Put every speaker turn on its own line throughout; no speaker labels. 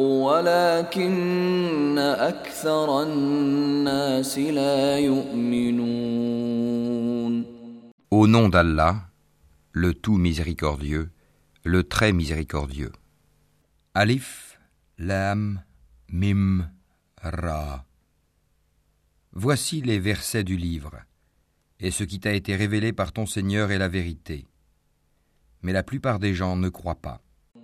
ولكن أكثر الناس لا يؤمنون
Au nom d'Allah, le tout miséricordieux, le très miséricordieux. Alif, Lam, Mim, Ra. Voici les versets du livre, et ce qui t'a été révélé par ton Seigneur est la vérité. Mais la plupart des gens ne croient pas.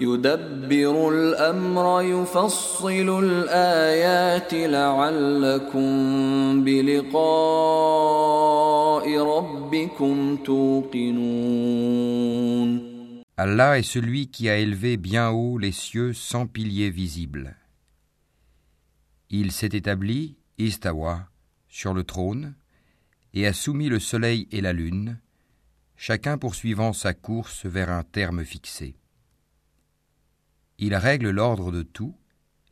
يدبر الامر يفصل الايات لعلكم بلقاء ربكم توقنون
Allah est celui qui a élevé bien haut les cieux sans piliers visibles. Il s'est établi, Istawa, sur le trône, et a soumis le soleil et la lune, chacun poursuivant sa course vers un terme fixé. Il règle l'ordre de tout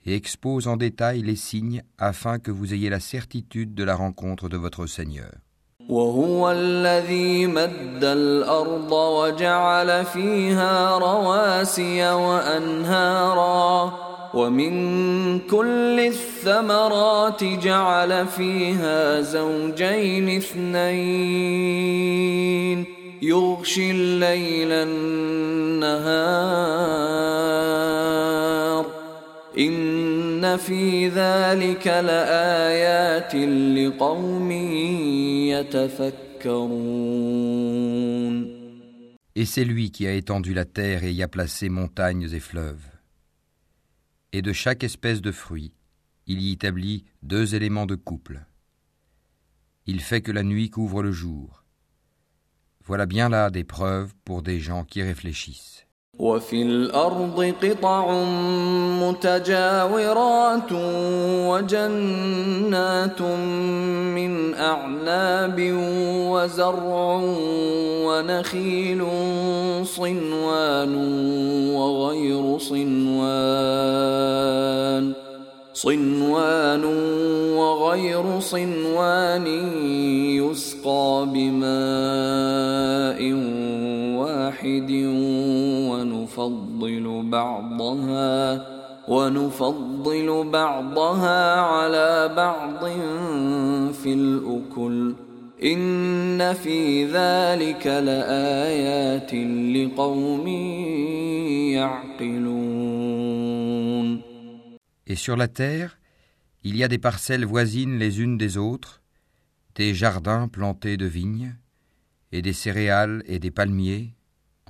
et expose en détail les signes afin que vous ayez la certitude de la rencontre de votre Seigneur.
وهو الذي مد الارض وجعل فيها رواسي وانهارا ومن كل الثمرات جعل فيها زوجين اثنين يغشي الليل النهار إن في ذلك لآيات لقوم يتفكرون
Et c'est lui qui a étendu la terre et y a placé montagnes et fleuves. Et de chaque espèce de fruit, il y établit deux éléments de couple. Il fait que la nuit couvre le jour. Voilà bien là des preuves pour des gens qui réfléchissent.
وفي الأرض قطع متجاورات وجنات من أعناب وزرع ونخيل صنوان وغير صنوان صنوان وغير صنوان يسقى بماء واحد ونفضل بعضها ونفضل بعضها على بعض في الأكل إن في ذلك لآيات لقوم يعقلون
Et sur la terre, il y a des parcelles voisines les unes des autres, des jardins plantés de vignes, et des céréales et des palmiers,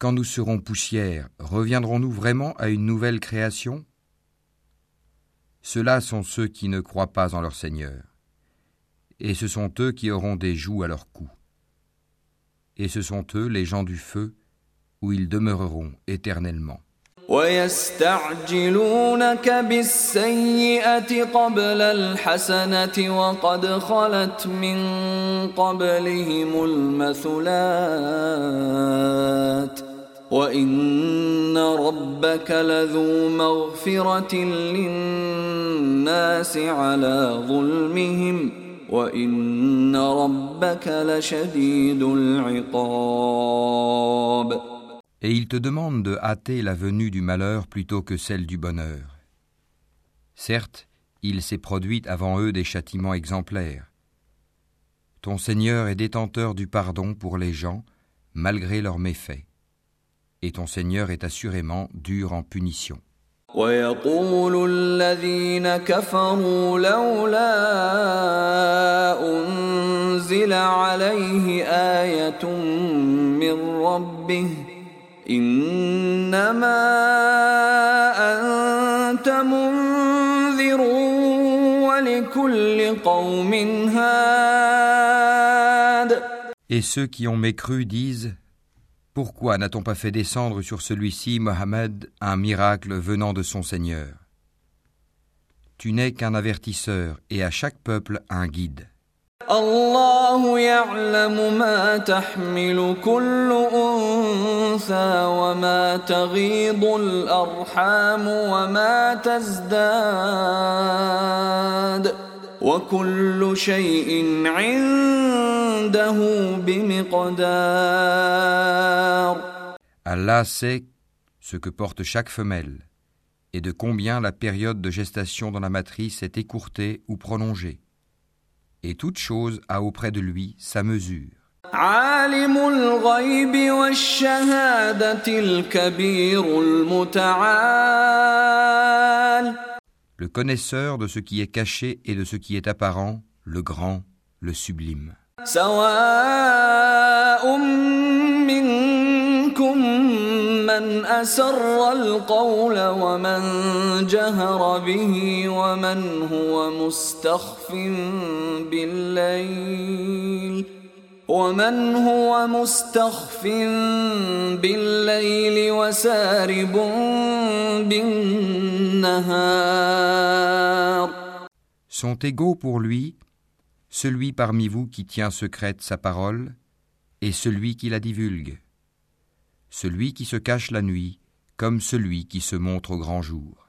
Quand nous serons poussière, reviendrons-nous vraiment à une nouvelle création Ceux-là sont ceux qui ne croient pas en leur Seigneur, et ce sont eux qui auront des joues à leur cou. et ce sont eux les gens du feu, où ils demeureront éternellement.
ويستعجلونك بالسيئة قبل الحسنة وقد خلت من قبلهم المثلات وإن ربك لذو مغفرة للناس على ظلمهم وإن ربك لشديد العقاب
Et il te demande de hâter la venue du malheur plutôt que celle du bonheur. Certes, il s'est produit avant eux des châtiments exemplaires. Ton Seigneur est détenteur du pardon pour les gens, malgré leurs méfaits. Et ton Seigneur est assurément dur en punition.
Et
ceux qui ont mécru disent Pourquoi n'a-t-on pas fait descendre sur celui-ci, Mohammed, un miracle venant de son Seigneur Tu n'es qu'un avertisseur et à chaque peuple un guide.
الله يعلم ما تحمل كل انثى وما تغيض الارحام وما تزداد وكل شيء عنده بمقدار
Allah sait ce que porte chaque femelle et de combien la période de gestation dans la matrice est écourtée ou prolongée et toute chose a auprès de lui sa mesure. Le connaisseur de ce qui est caché et de ce qui est apparent, le grand, le sublime.
من أسر القول ومن جهر به ومن هو مستخف بالليل ومن هو مستخف بالليل وسارب بالنهار
Sont égaux pour lui celui parmi vous qui tient secrète sa parole et celui qui la divulgue. celui qui se cache la nuit, comme celui qui se montre au grand jour.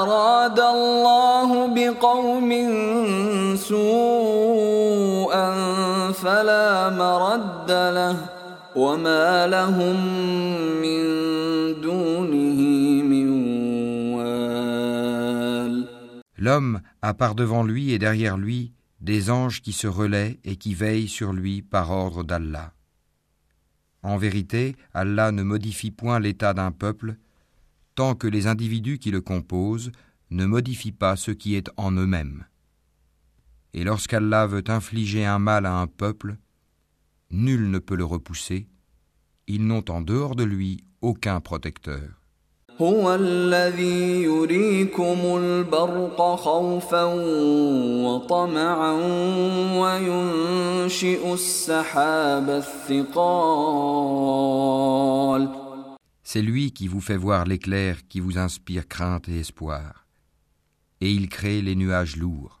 وما لهم من دونه من وال
L'homme a par devant lui et derrière lui des anges qui se relaient et qui veillent sur lui par ordre d'Allah. En vérité, Allah ne modifie point l'état d'un peuple tant que les individus qui le composent ne modifient pas ce qui est en eux-mêmes. Et lorsqu'Allah veut infliger un mal à un peuple, nul ne peut le repousser, ils n'ont en dehors de lui aucun protecteur. C'est lui qui vous fait voir l'éclair qui vous inspire crainte et espoir. Et il crée les nuages lourds.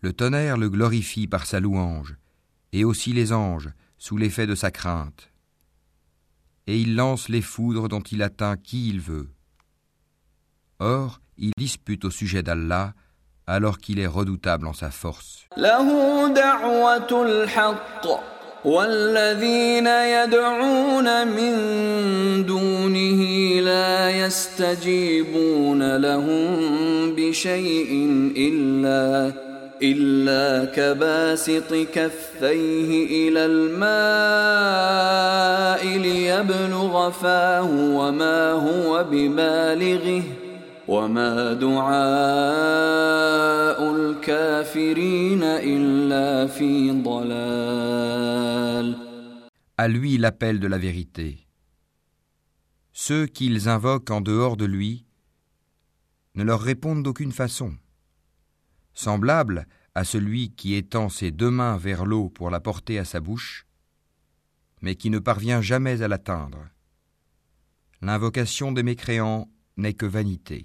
Le tonnerre le glorifie par sa louange, et aussi les anges, sous l'effet de sa crainte. Et il lance les foudres dont il atteint qui il veut. Or, il dispute au sujet d'Allah alors qu'il est redoutable en sa force.
له دعوة الحق والذين يدعون من دونه لا يستجيبون لهم بشيء إلا إلا كباسط كفيه إلى الماء ليبلغ فاه وما هو ببالغه وما دعاء الكافرين إلا في ضلال
À lui l'appel de la vérité. Ceux qu'ils invoquent en dehors de lui ne leur répondent d'aucune façon. semblable à celui qui étend ses deux mains vers l'eau pour la porter à sa bouche, mais qui ne parvient jamais à l'atteindre. L'invocation des mécréants n'est que vanité.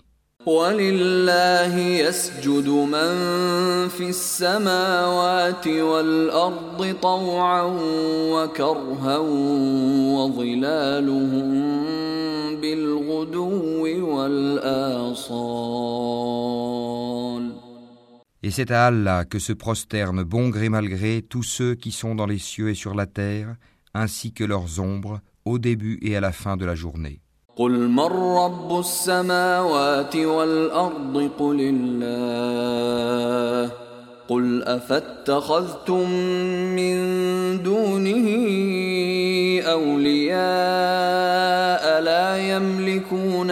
Et c'est à Allah que se prosternent bon gré mal gré tous ceux qui sont dans les cieux et sur la terre, ainsi que leurs ombres, au début et à la fin de la journée.
يملكون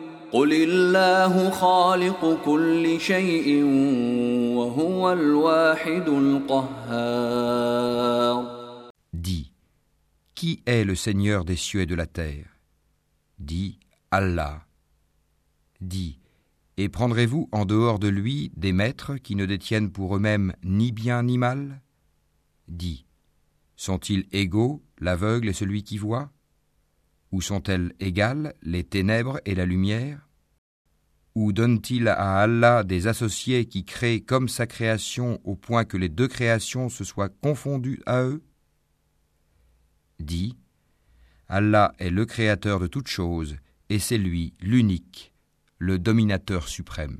Dis,
qui est le Seigneur des cieux et de la terre? Dis, Allah. Dis, et prendrez-vous en dehors de lui des maîtres qui ne détiennent pour eux-mêmes ni bien ni mal? Dis, sont-ils égaux, l'aveugle et celui qui voit? Ou sont-elles égales, les ténèbres et la lumière? Ou donne-t-il à Allah des associés qui créent comme sa création au point que les deux créations se soient confondues à eux? Dis, Allah est le créateur de toutes choses, et c'est lui l'unique, le dominateur suprême.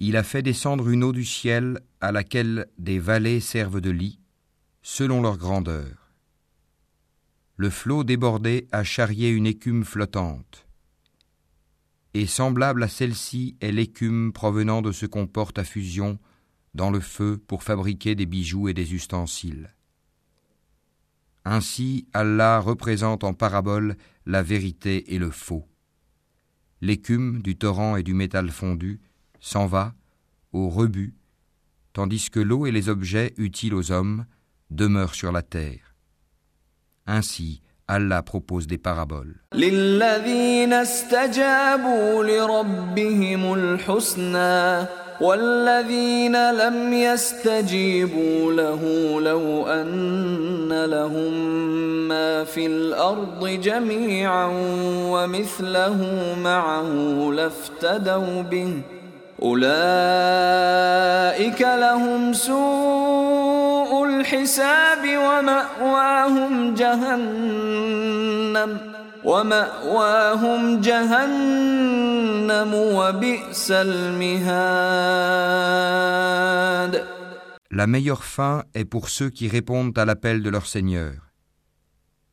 Il a fait descendre une eau du ciel à laquelle des vallées servent de lit, selon leur grandeur. Le flot débordé a charrié une écume flottante. Et semblable à celle-ci est l'écume provenant de ce qu'on porte à fusion dans le feu pour fabriquer des bijoux et des ustensiles. Ainsi, Allah représente en parabole la vérité et le faux. L'écume du torrent et du métal fondu s'en va au rebut, tandis que l'eau et les objets utiles aux hommes demeurent sur la terre. Ainsi, Allah propose des paraboles.
والذين لم يستجيبوا له لو أن لهم ما في الأرض جميعا ومثله معه لافتدوا به أولئك لهم سوء
الحساب ومأواهم جهنم ومأواهم جهنم وبئس المهاد
La meilleure fin est pour ceux qui répondent à l'appel de leur Seigneur.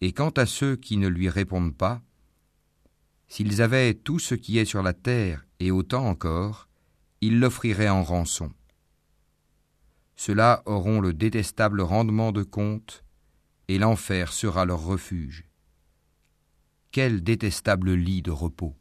Et quant à ceux qui ne lui répondent pas, s'ils avaient tout ce qui est sur la terre et autant encore, ils l'offriraient en rançon. Ceux-là auront le détestable rendement de compte, et l'enfer sera leur refuge. Quel détestable lit de repos.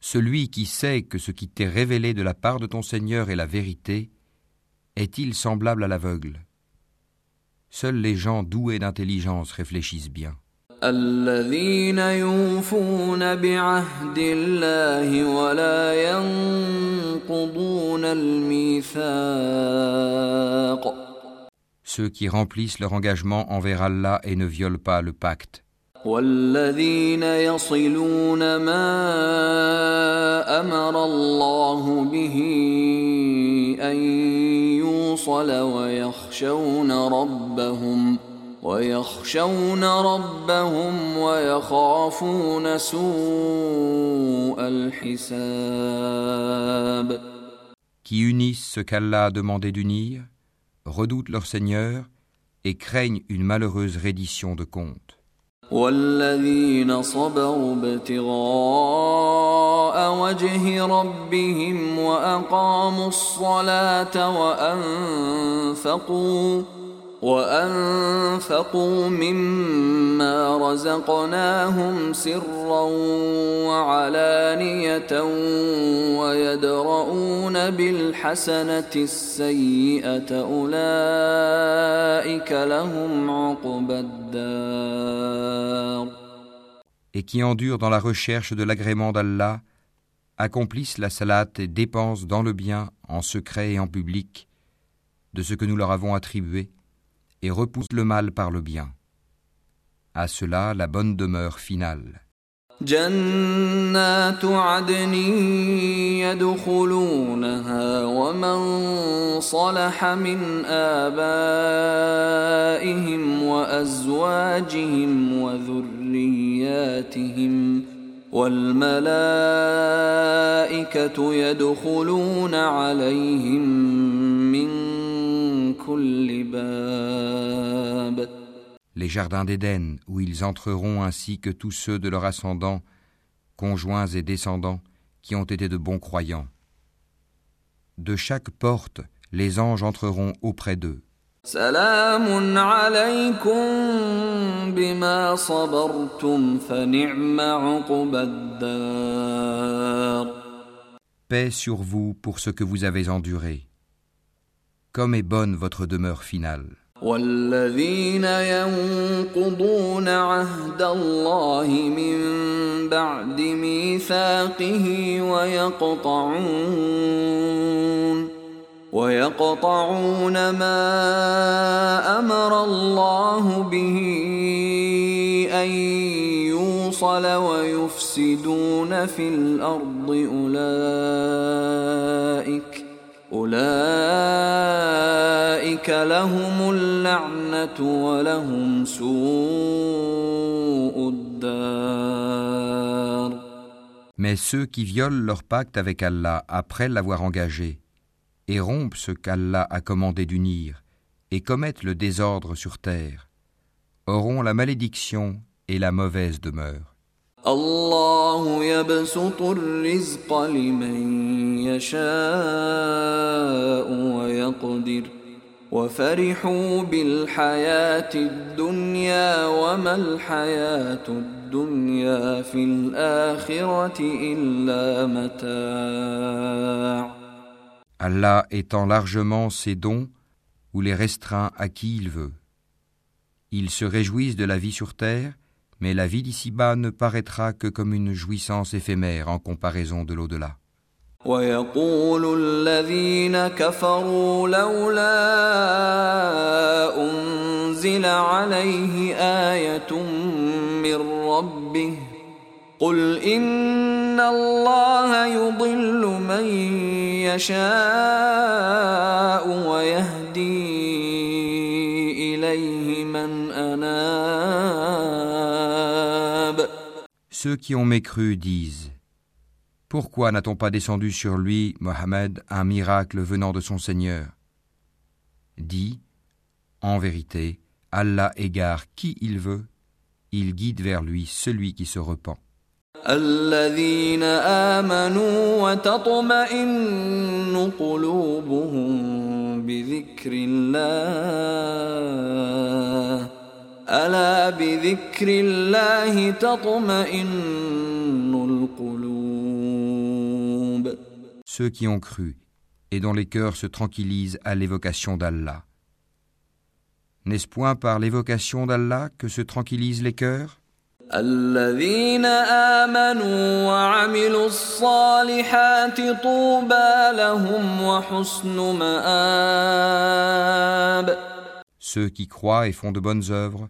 Celui qui sait que ce qui t'est révélé de la part de ton Seigneur est la vérité, est-il semblable à l'aveugle? Seuls les gens doués d'intelligence réfléchissent bien Ceux qui remplissent leur engagement envers Allah et ne violent pas le pacte. والذين يصلون ما امر الله به ان يوصل ويخشون ربهم ويخشون ربهم ويخافون سوء الحساب Qui unissent ce qu'Allah a demandé d'unir, redoutent leur Seigneur et craignent une malheureuse reddition de compte. والذين صبروا ابتغاء وجه ربهم واقاموا الصلاه وانفقوا وانفقوا مما رزقناهم سرا وعلانيه ويدرؤون بالحسنه السيئه اولئك لهم عقبى الدار Et qui endurent dans la recherche de l'agrément d'Allah, accomplissent la salat et dépensent dans le bien, en secret et en public, de ce que nous leur avons attribué, et repousse le mal par le bien. À cela la bonne demeure finale. جنات عدن يدخلونها ومن صلح من آبائهم وأزواجهم وذرياتهم والملائكة يدخلون عليهم من les jardins d'Éden, où ils entreront ainsi que tous ceux de leur ascendant, conjoints et descendants, qui ont été de bons croyants. De chaque porte, les anges entreront auprès d'eux. Paix sur vous pour ce que vous avez enduré comme est bonne votre demeure finale. والذين ينقضون عهد الله من بعد ميثاقه ويقطعون ويقطعون ما أمر الله به أن يوصل ويفسدون في الأرض أولئك Mais ceux qui violent leur pacte avec Allah après l'avoir engagé, et rompent ce qu'Allah a commandé d'unir, et commettent le désordre sur terre, auront la malédiction et la mauvaise demeure. الله يبسط الرزق لمن يشاء ويقدر وفرحوا بالحياة الدنيا وما الحياة الدنيا في الآخرة إلا متاع Allah étend largement ses dons ou les restreint à qui il veut. Ils se réjouissent de la vie sur terre mais la vie d'ici-bas ne paraîtra que comme une jouissance éphémère en comparaison de l'au-delà. ويقول الذين كفروا لولا أنزل عليه آية من ربه قل إن الله يضل من يشاء ويهدي
Ceux qui ont mécru disent Pourquoi n'a-t-on pas descendu sur lui, Mohammed, un miracle venant de son Seigneur Dis, en vérité, Allah égare qui il veut, il guide vers lui celui qui se repent.
الذين آمنوا وتطمئن قلوبهم بذكر الله ألا بذكر الله تطمئن القلوب
Ceux qui ont cru et dont les cœurs se tranquillisent à l'évocation d'Allah. N'est-ce point par l'évocation d'Allah que se tranquillisent les cœurs
الذين آمنوا وعملوا الصالحات طوبى لهم وحسن مآب
Ceux qui croient et font de bonnes œuvres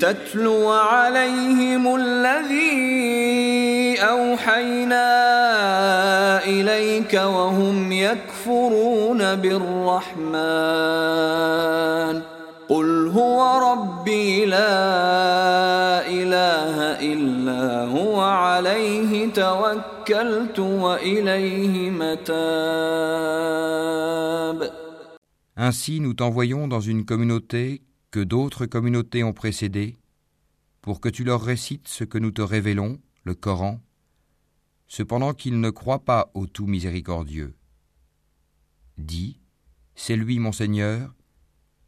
لتتلو عليهم الذي أوحينا إليك وهم يكفرون بالرحمن. قل هو ربي لا إله إلا هو عليه توكلت وإليه متاب.
Ainsi nous t'envoyons dans une communauté que d'autres communautés ont précédé, pour que tu leur récites ce que nous te révélons, le Coran, cependant qu'ils ne croient pas au tout miséricordieux. Dis, c'est lui mon Seigneur,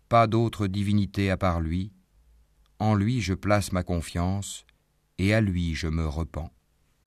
pas d'autre divinité à part lui, en lui je place ma confiance, et à lui je me repens.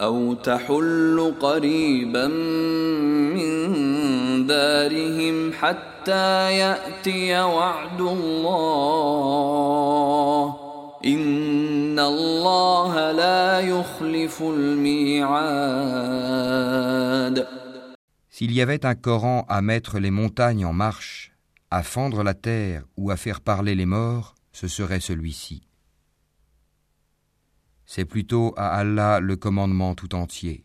أو تحل قريبا من دارهم حتى يأتي وعد الله إن الله لا يخلف الميعاد
S'il y avait un Coran à mettre les montagnes en marche, à fendre la terre ou à faire parler les morts, ce serait celui-ci. C'est plutôt à Allah le commandement tout entier.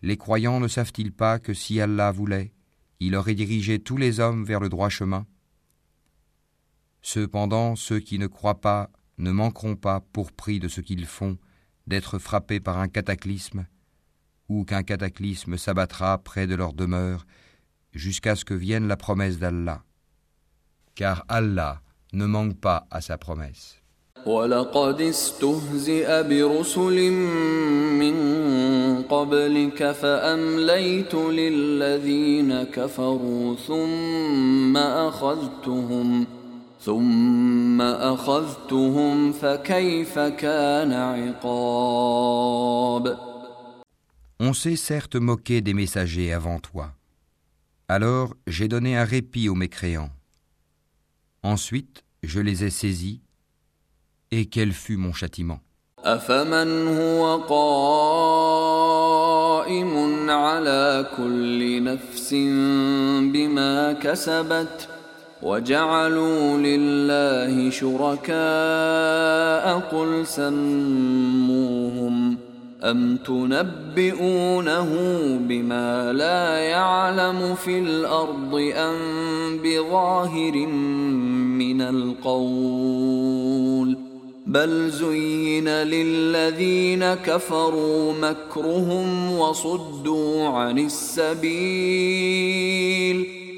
Les croyants ne savent-ils pas que si Allah voulait, il aurait dirigé tous les hommes vers le droit chemin? Cependant, ceux qui ne croient pas ne manqueront pas, pour prix de ce qu'ils font, d'être frappés par un cataclysme, ou qu'un cataclysme s'abattra près de leur demeure, jusqu'à ce que vienne la promesse d'Allah. Car Allah ne manque pas à sa promesse.
ولقد استهزئ برسل من قبلك فأمليت للذين كفروا ثم أخذتهم ثم أخذتهم فكيف كان عقاب
On s'est certes moqué des messagers avant toi. Alors j'ai donné un répit aux mécréants. Ensuite, je les ai saisis, et quel fut mon châtiment
أفمن هو قائم على كل نفس بما كسبت وجعلوا لله شركاء قل سموهم أم تنبئونه بما لا يعلم في الأرض أم بظاهر من القول بل زين للذين كفروا مكرهم وصدوا عن السبيل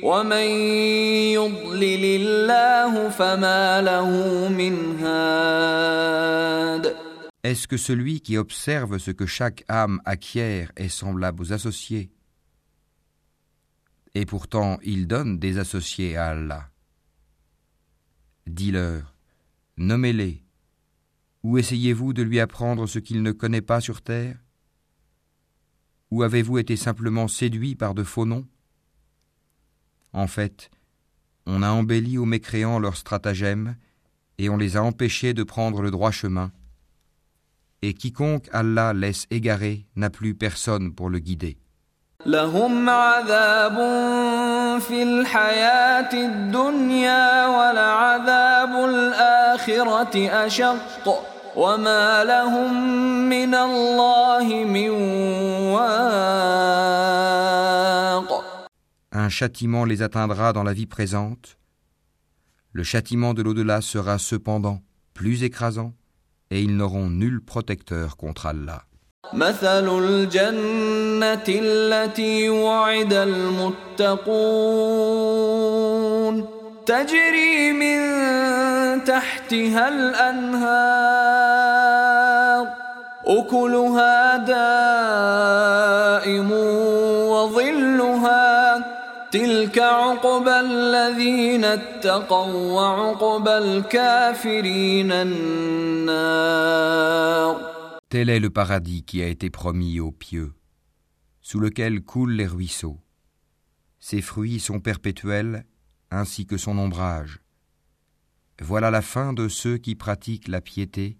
ومن يضلل الله فما له من هاد
Est-ce que celui qui observe ce que chaque âme acquiert est semblable aux associés Et pourtant il donne des associés à Allah. Dis-leur, nommez-les, ou essayez-vous de lui apprendre ce qu'il ne connaît pas sur terre? Ou avez-vous été simplement séduit par de faux noms? En fait, on a embelli aux mécréants leurs stratagèmes et on les a empêchés de prendre le droit chemin. Et quiconque Allah laisse égarer n'a plus personne pour le guider. Un châtiment les atteindra dans la vie présente. Le châtiment de l'au-delà sera cependant plus écrasant et ils n'auront nul protecteur contre Allah.
مثل الجنة التي وعد المتقون تجري من تحتها الأنهار أكلها دائم وظلها تلك عقبى الذين اتقوا وعقبى الكافرين النار
Tel est le paradis qui a été promis aux pieux, sous lequel coulent les ruisseaux. Ses fruits sont perpétuels, ainsi que son ombrage. Voilà la fin de ceux qui pratiquent la piété,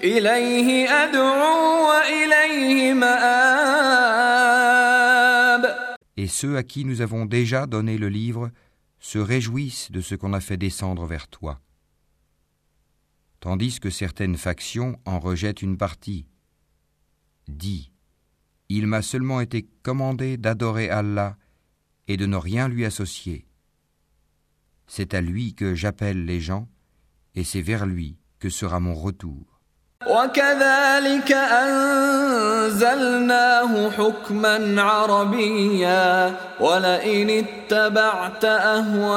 Et
ceux à qui nous avons déjà donné le livre se réjouissent de ce qu'on a fait descendre vers toi. Tandis que certaines factions en rejettent une partie. Dis, il m'a seulement été commandé d'adorer Allah et de ne rien lui associer. C'est à lui que j'appelle les gens, et c'est vers lui que sera mon retour.
وكذلك أنزلناه حكما عربيا ولئن اتبعت أهواءهم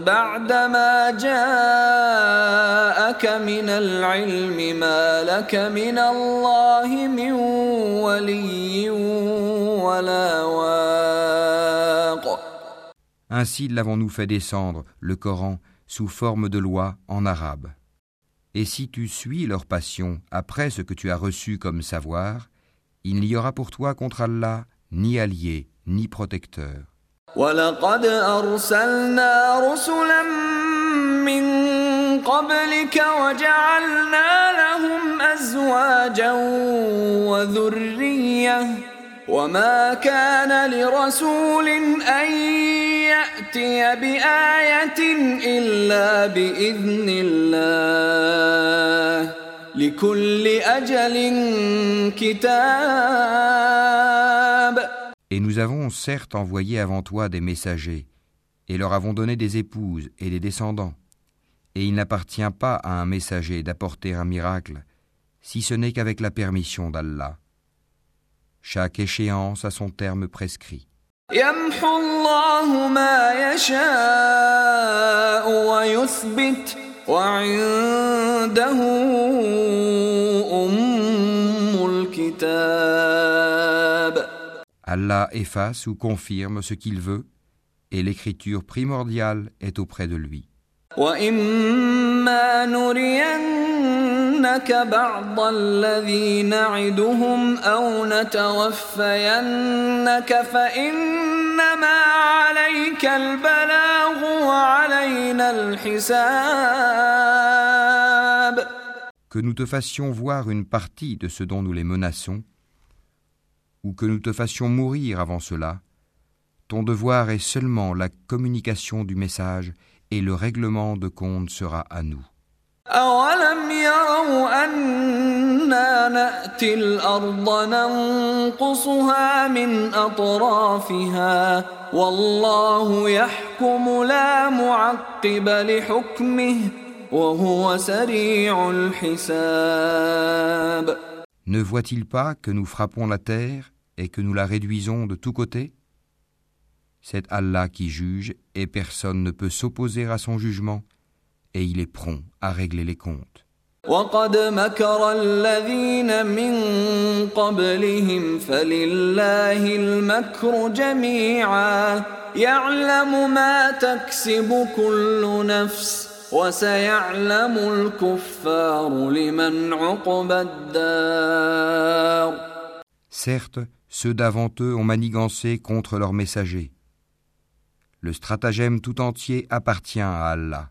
بعدما جاءك من العلم ما لك من الله من ولي ولا واق
Ainsi l'avons-nous fait descendre, le Coran, sous forme de loi en arabe. Et si tu suis leur passion après ce que tu as reçu comme savoir, il n'y aura pour toi contre Allah ni allié ni protecteur.
وما كان لرسول أن يأتي بآية إلا بإذن الله لكل أجل كتاب
Et nous avons certes envoyé avant toi des messagers, et leur avons donné des épouses et des descendants. Et il n'appartient pas à un messager d'apporter un miracle, si ce n'est qu'avec la permission d'Allah. Chaque échéance a son terme prescrit. Allah efface ou confirme ce qu'il veut et l'écriture primordiale est auprès de lui. Que nous te fassions voir une partie de ce dont nous les menaçons, ou que nous te fassions mourir avant cela, ton devoir est seulement la communication du message et le règlement de compte sera à nous. Ne voit-il pas que nous frappons la terre et que nous la réduisons de tous côtés? C'est Allah qui juge et personne ne peut s'opposer à son jugement et il est prompt à régler les comptes. Certes, ceux d'avant eux ont manigancé contre leurs messagers. Le stratagème tout entier appartient à Allah.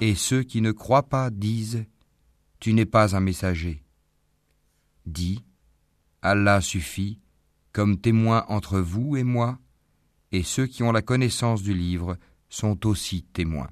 Et ceux qui ne croient pas disent Tu n'es pas un messager. Dis Allah suffit comme témoin entre vous et moi, et ceux qui ont la connaissance du livre sont aussi témoins.